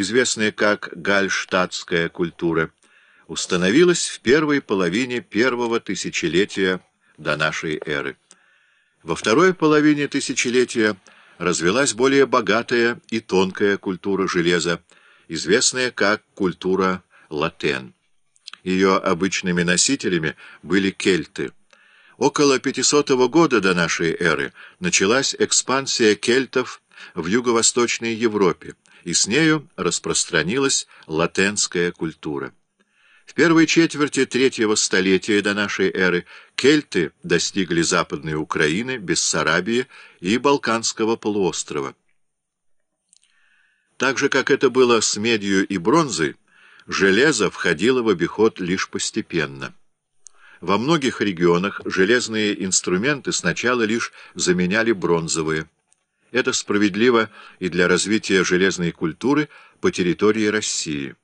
известная как гальштадтская культура, установилась в первой половине первого тысячелетия до нашей эры. Во второй половине тысячелетия развелась более богатая и тонкая культура железа, известная как культура латен. Ее обычными носителями были кельты. Около 500 года до нашей эры началась экспансия кельтов в юго-восточной Европе, и с нею распространилась латенская культура. В первой четверти третьего столетия до нашей эры кельты достигли Западной Украины, Бессарабии и Балканского полуострова. Так же, как это было с медью и бронзой, железо входило в обиход лишь постепенно. Во многих регионах железные инструменты сначала лишь заменяли бронзовые. Это справедливо и для развития железной культуры по территории России.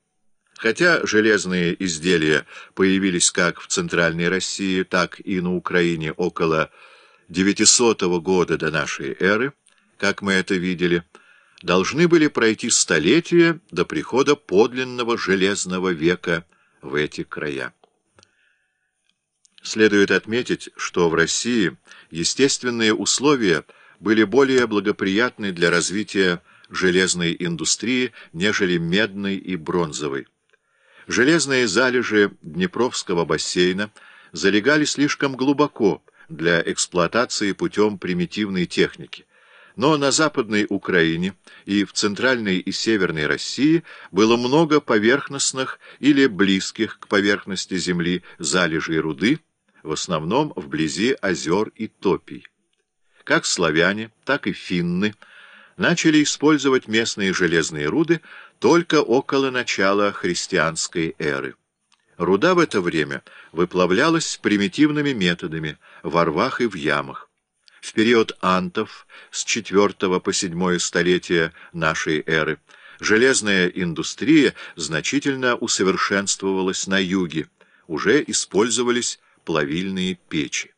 Хотя железные изделия появились как в Центральной России, так и на Украине около 900 года до нашей эры, как мы это видели, должны были пройти столетия до прихода подлинного железного века в эти края. Следует отметить, что в России естественные условия были более благоприятны для развития железной индустрии, нежели медной и бронзовой. Железные залежи Днепровского бассейна залегали слишком глубоко для эксплуатации путем примитивной техники, но на Западной Украине и в Центральной и Северной России было много поверхностных или близких к поверхности земли залежей руды, в основном вблизи озер и топий. Как славяне, так и финны начали использовать местные железные руды только около начала христианской эры. Руда в это время выплавлялась примитивными методами, во рвах и в ямах. В период антов с IV по VII столетия нашей эры железная индустрия значительно усовершенствовалась на юге, уже использовались плавильные печи.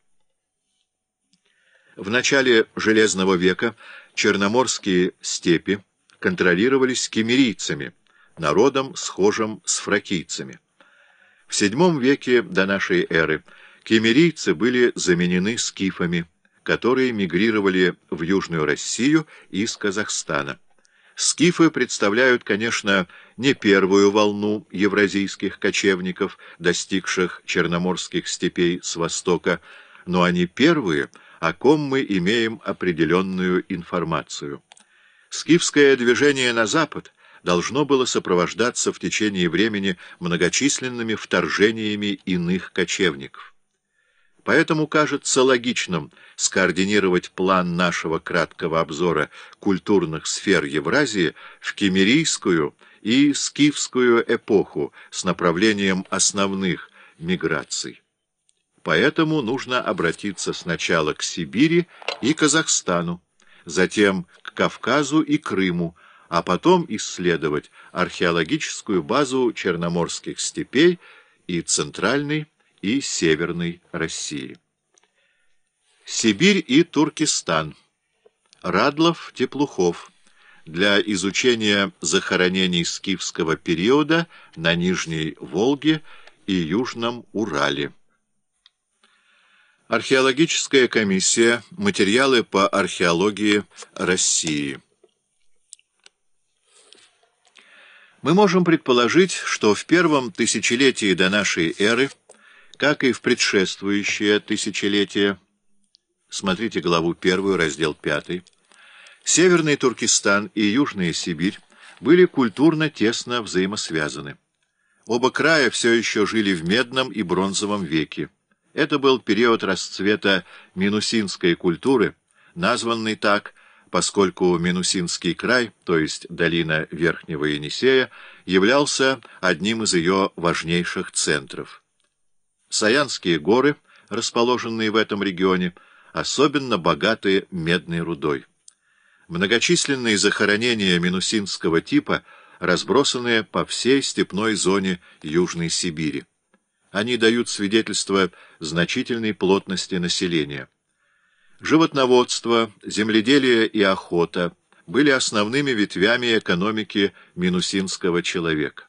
В начале Железного века черноморские степи контролировались кемерийцами, народом, схожим с фракийцами. В VII веке до нашей эры кемерийцы были заменены скифами, которые мигрировали в Южную Россию из Казахстана. Скифы представляют, конечно, не первую волну евразийских кочевников, достигших черноморских степей с востока, но они первые, о ком мы имеем определенную информацию. Скифское движение на запад должно было сопровождаться в течение времени многочисленными вторжениями иных кочевников. Поэтому кажется логичным скоординировать план нашего краткого обзора культурных сфер Евразии в кемерийскую и скифскую эпоху с направлением основных миграций. Поэтому нужно обратиться сначала к Сибири и Казахстану, затем к Кавказу и Крыму, а потом исследовать археологическую базу черноморских степей и Центральной и Северной России. Сибирь и Туркестан. Радлов, Теплухов. Для изучения захоронений скифского периода на Нижней Волге и Южном Урале. Археологическая комиссия. Материалы по археологии России. Мы можем предположить, что в первом тысячелетии до нашей эры, как и в предшествующее тысячелетие, смотрите главу первую, раздел пятый, Северный Туркестан и Южная Сибирь были культурно тесно взаимосвязаны. Оба края все еще жили в медном и бронзовом веке. Это был период расцвета минусинской культуры, названный так, поскольку Минусинский край, то есть долина Верхнего Енисея, являлся одним из ее важнейших центров. Саянские горы, расположенные в этом регионе, особенно богаты медной рудой. Многочисленные захоронения минусинского типа разбросаны по всей степной зоне Южной Сибири. Они дают свидетельство значительной плотности населения. Животноводство, земледелие и охота были основными ветвями экономики минусинского человека.